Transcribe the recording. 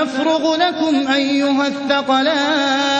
نفرغ لكم أيها الثقلان.